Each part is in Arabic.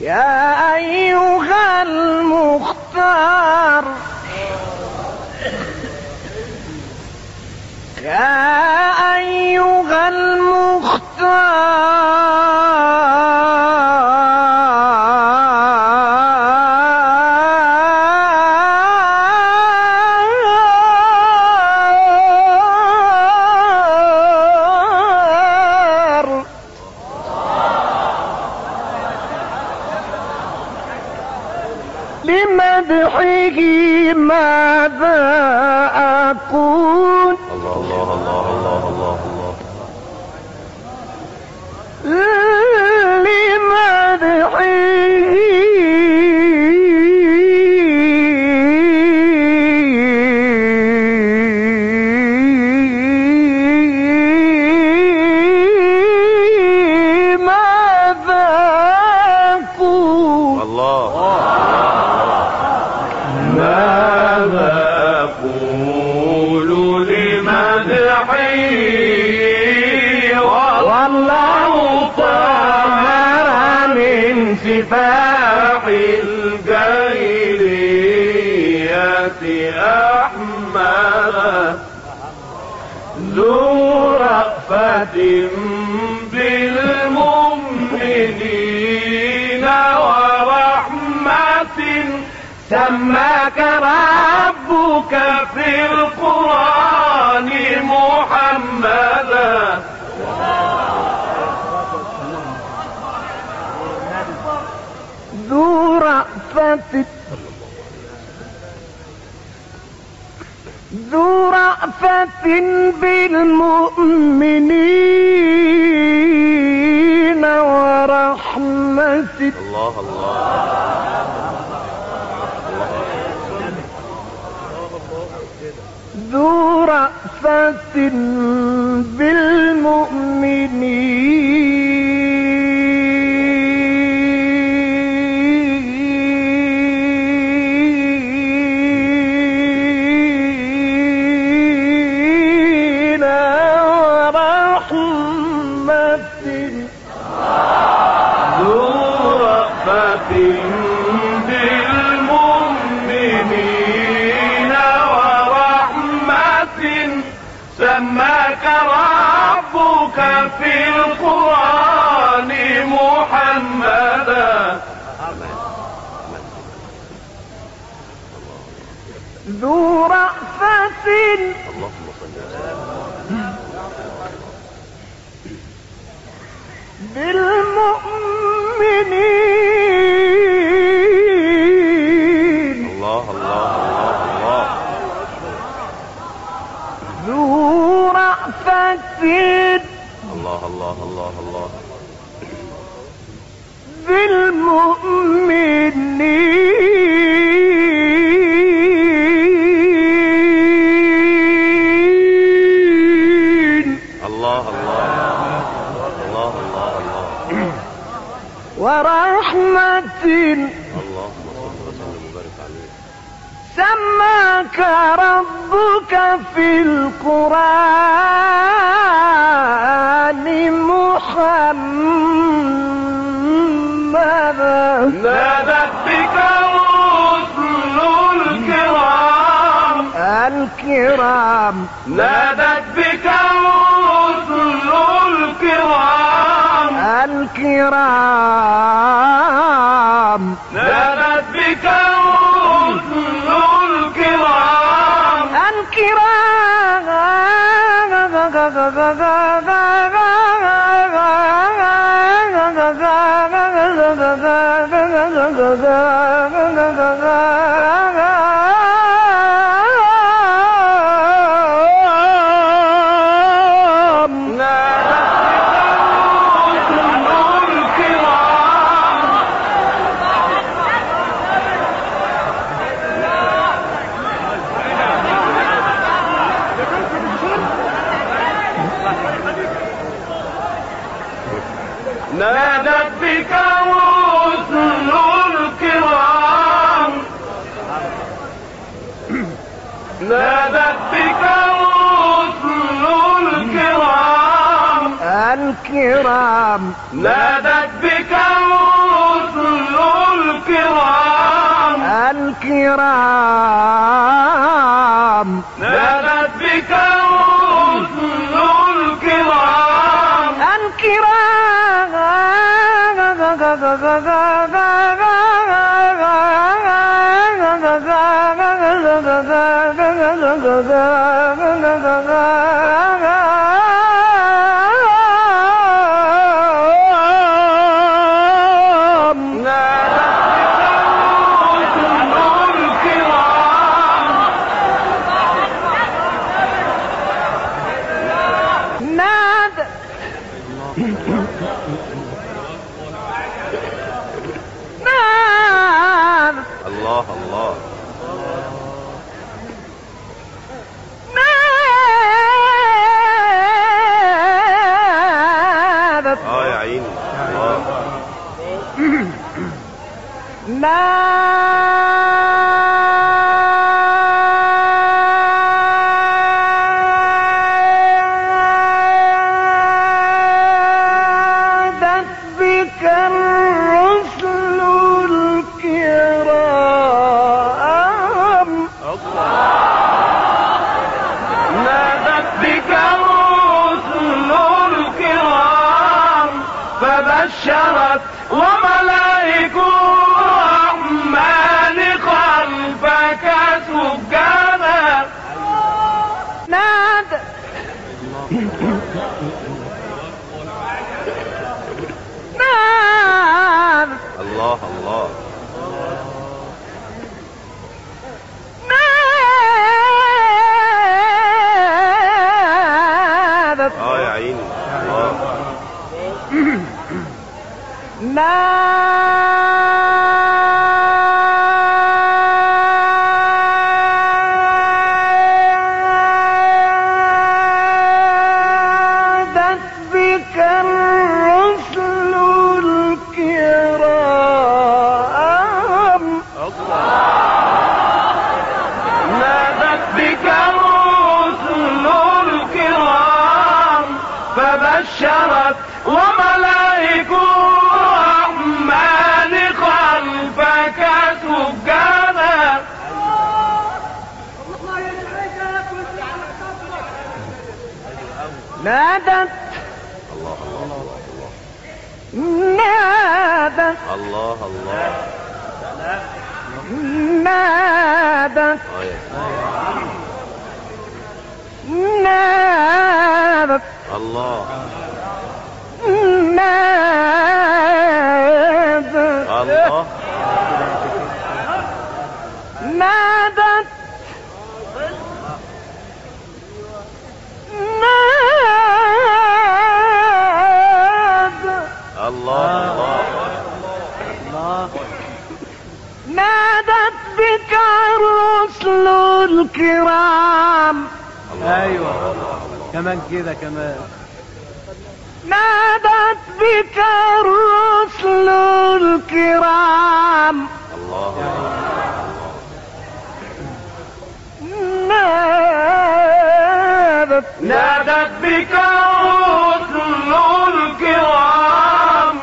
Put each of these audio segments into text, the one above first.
يا أيها المختار. يا أيها المختار. سفاح الجاهلية أحمد ذو رأفة سماك ربك في القرآن محمدا. ذو رأفة. ذو رأفة بالمؤمنين ورحمة. الله الله. ذو رأفة بالمؤمنين سماك ربك في القرآن. الكرام. نادت بك رسل الكرام. الكرام. نادت بك رسل الكرام. الكرام. الكرام. نادت بك رسل الكرام. الكرام. نادت بك رسل الكرام. الكرام. فبشرت وملائك نادت. الله الله الله نادت. الله الله. نادت. يا نادت. الله. نادت. الله. نادت. الرسل الكرام. أيوه. كمان كده كمان. نادت بك الرسل الكرام. الله. نادت. نادت بك رسل الكرام.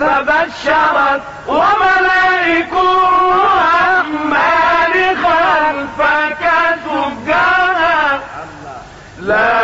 فبشرت لا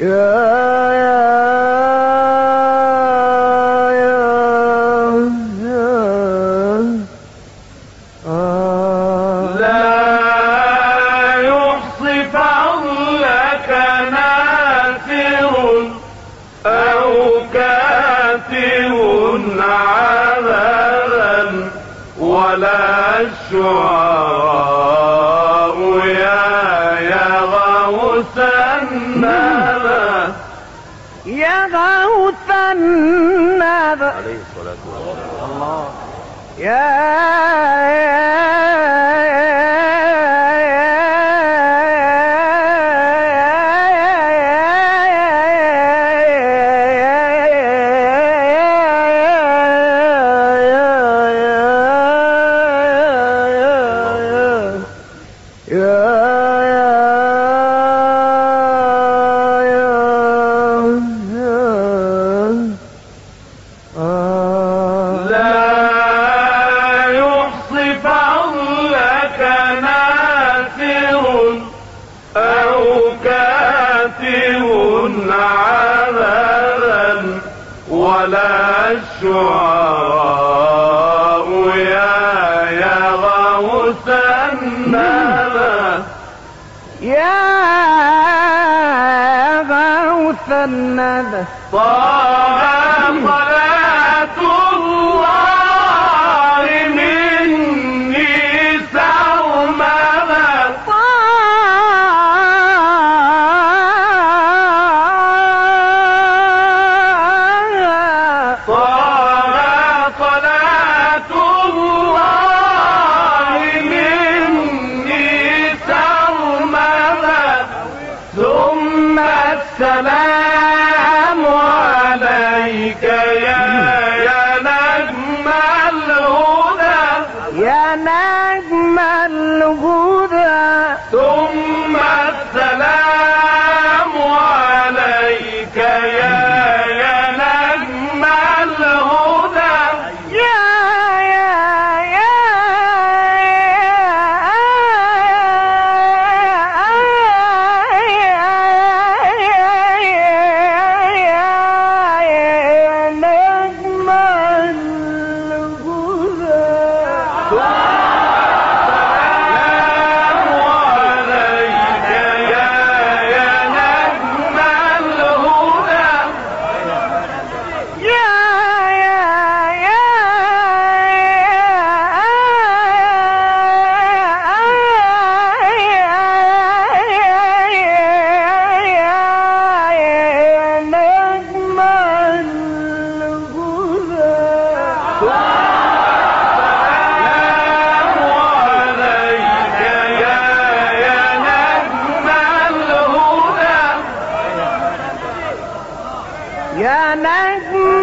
Yeah. لا لا يحصفنك ناثر أو كاتب عذبا ولا الشعراء يا يا غوث النبا يا غوث النبا طه أجمل هدى ثم السلام Yeah, nice.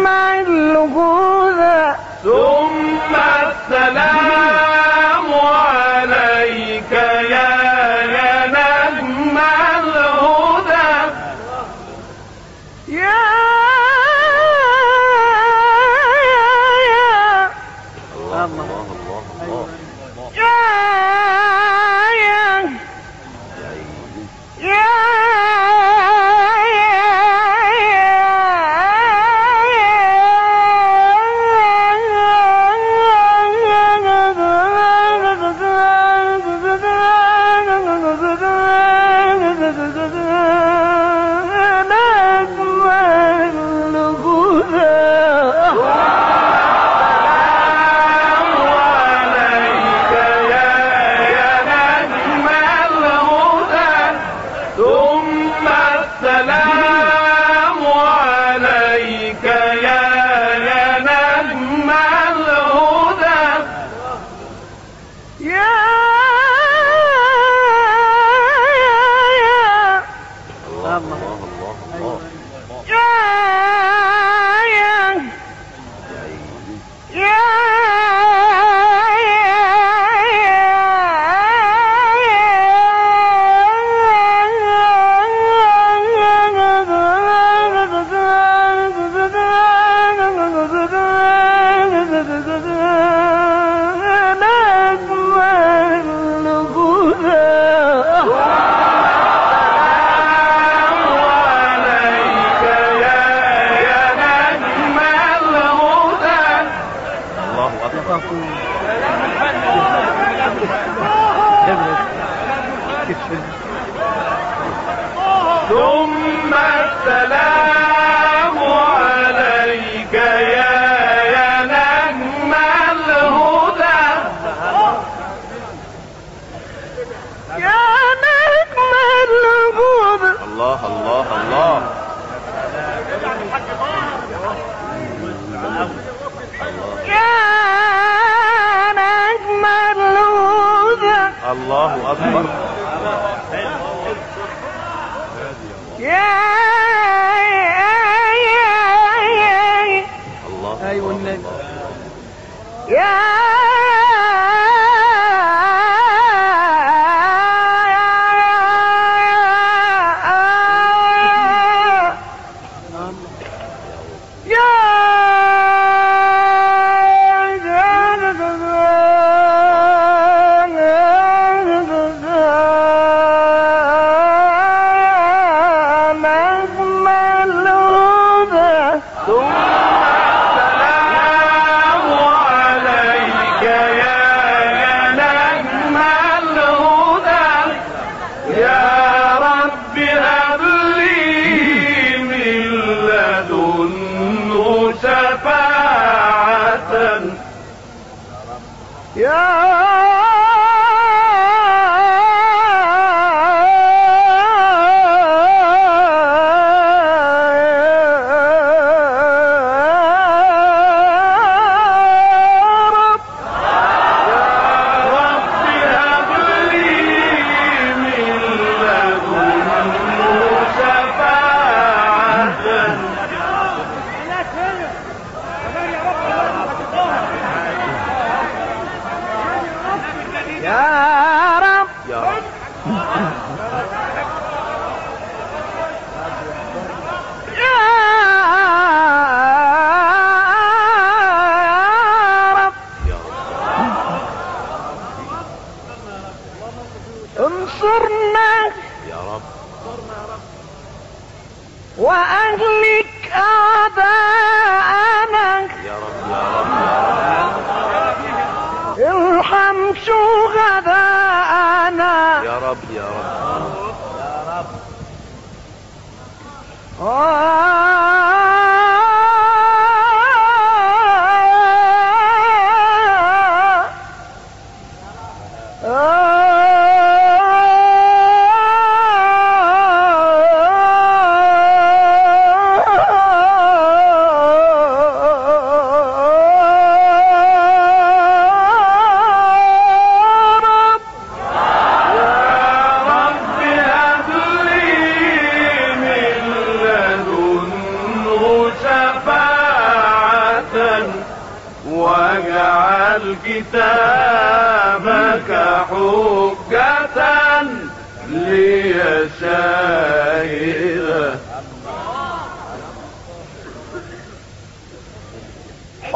وأهلك أعبادك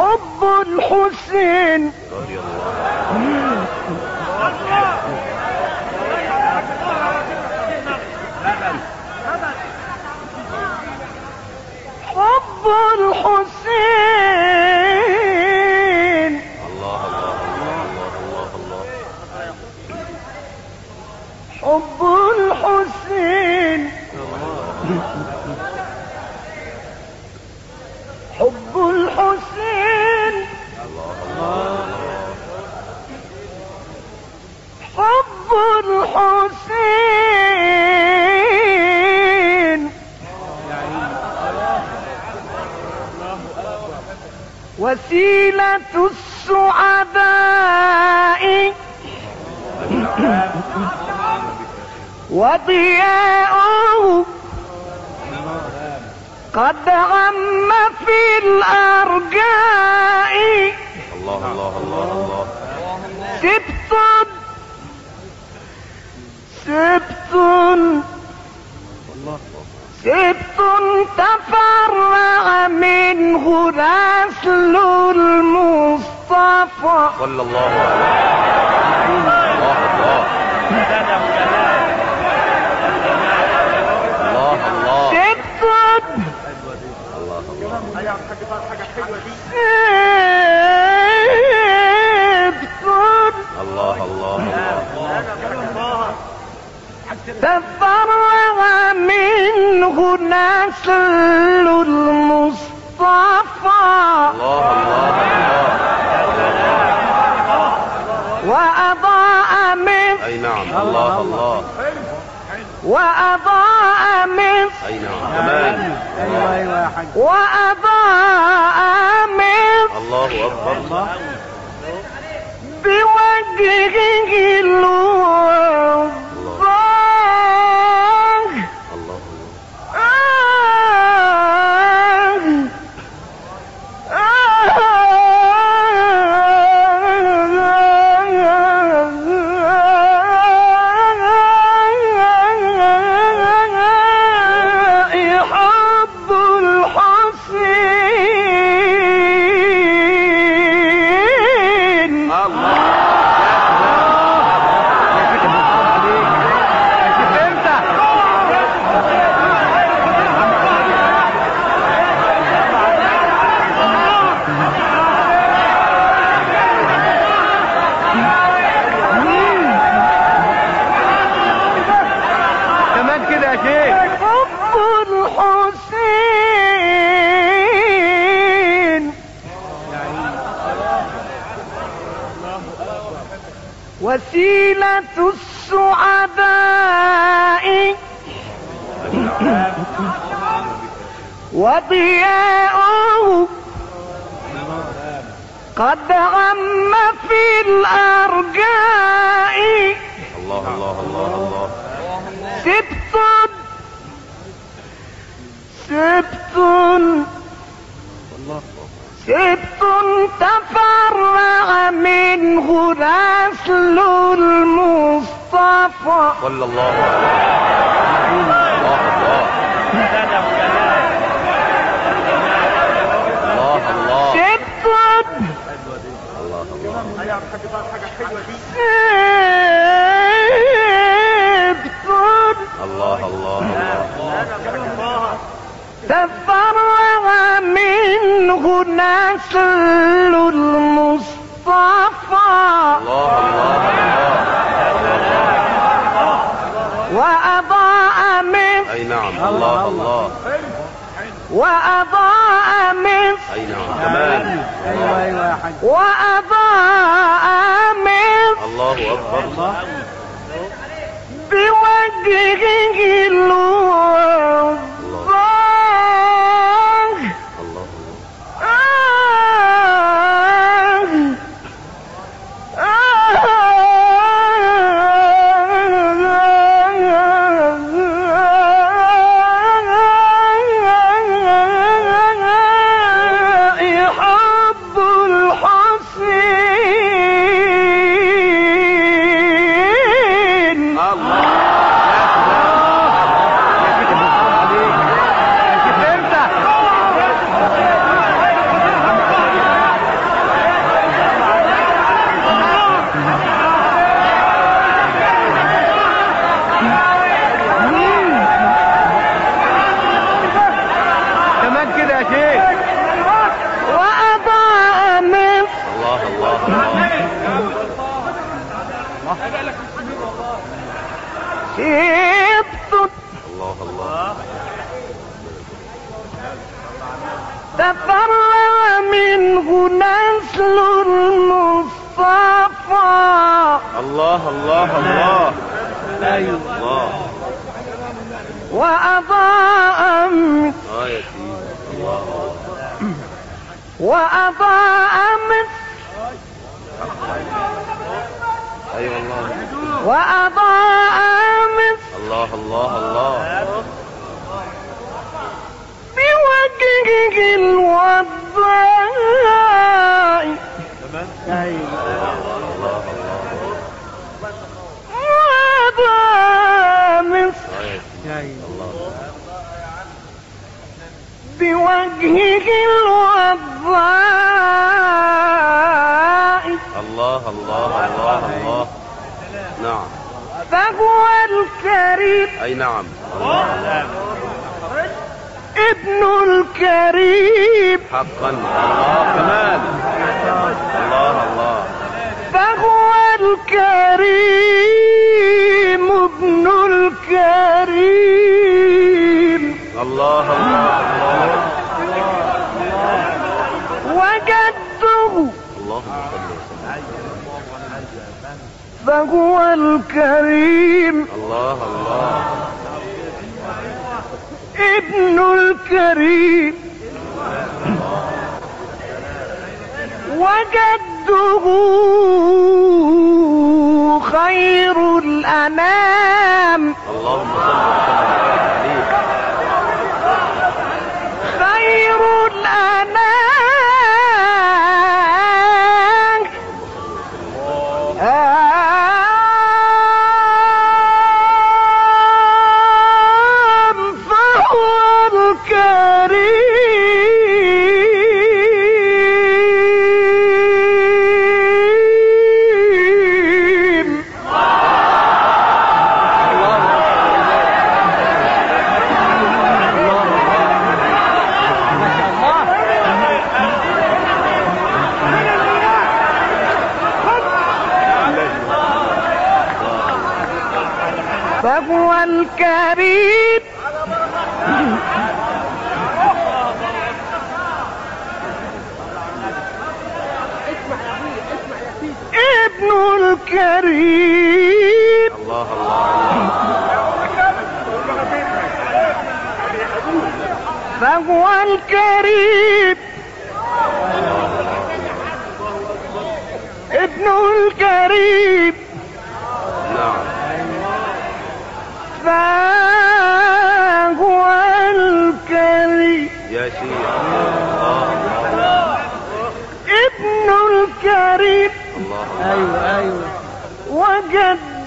حب الحسين. حب الحسين. وسيلة السعداء. وضياءه قد عم في الأرجاء. الله الله الله الله. سبت سبت سبت تفرع منه رسل المصطفى. صلى الله عليه وسلم. الله الله. تفرغ منه نسل المصطفى. الله الله وأضاء من أي نعم الله الله. وأضاء من أي نعم تمام. يا وأضاء من الله أكبر. بوجهه الله قد عم في الأرجاء. الله الله الله الله. سبت سبت سبت تفرع منه نسل المصطفى. صلى الله عليه الله الله الله الله سبت الله الله سبت الله الله الله تفرع منه نسل المصطفى الله الله وأضاء مصر أي نعم الله الله وأضاء مصر اي نعم كمان أيوه أيوه يا حاج وأضاء سبت الله الله. تفرع منه نسل المصطفى. الله الله الله. أيوه الله. وأضاء آه يا سيدي الله. وأضاء مصر الله الله الله. بوجهه الله وأضاء مصر بوجهه الوضاء. الله الله الله الله. نعم. فهو الكريم. أي نعم. ابن الكريم. حقا. الله كمان الله الله. فهو الكريم ابن الكريم. الله الله الله. وجدته اللهم صل وسلم فهو الكريم. الله الله. ابن الكريم. وجده خير الأنام. اللهم صل وسلم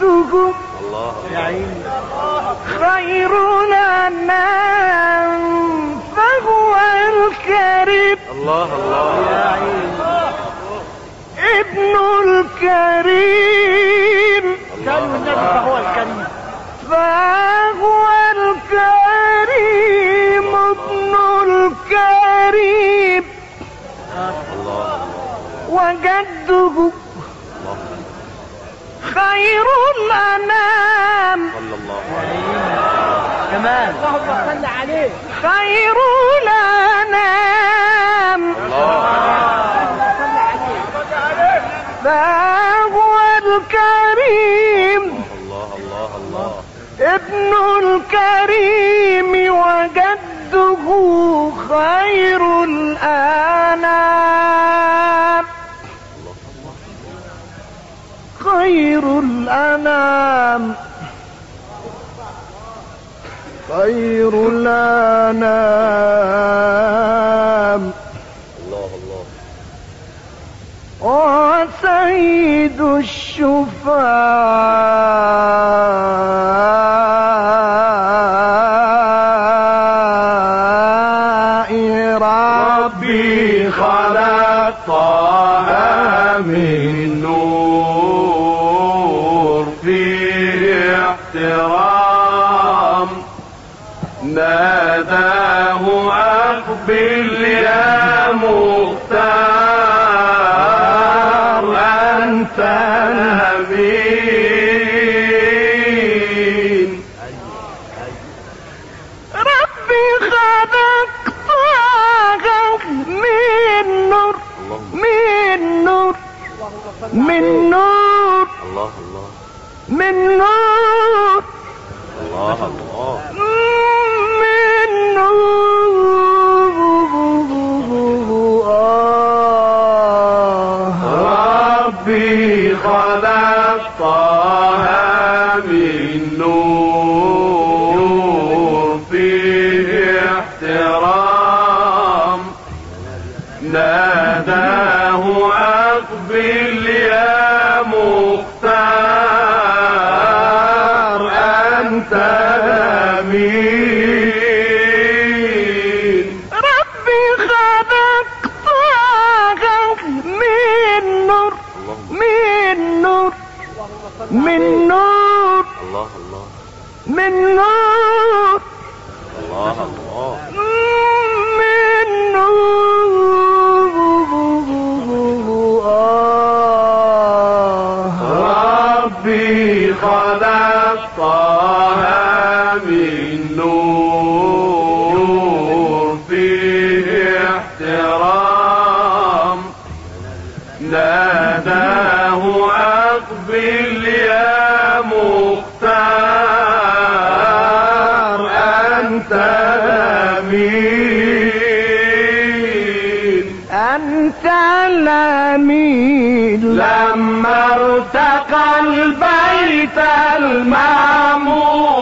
وجده الله يا عيني خير فهو الكريم. الله الله. عيني ابن الكريم. كان النبي فهو الكريم. فهو الكريم ابن الكريم. الله وجده خير الأنام. صلى الله عليه كمان. اللهم صل عليه خير الأنام. الله عليه فهو الكريم؟ الله الله الله ابن الكريم وجده خير الأنام. خير الأنام. خير الأنام. الله الله. وسيد الشفعاء أقبل يا مختار. أنت الأمين. ربي خلقتها من نور من نور من نور الله الله. من نور. الله الله. ربي النور الله الله. ربي خلق طه من نور فيه احترام. ناداه البيت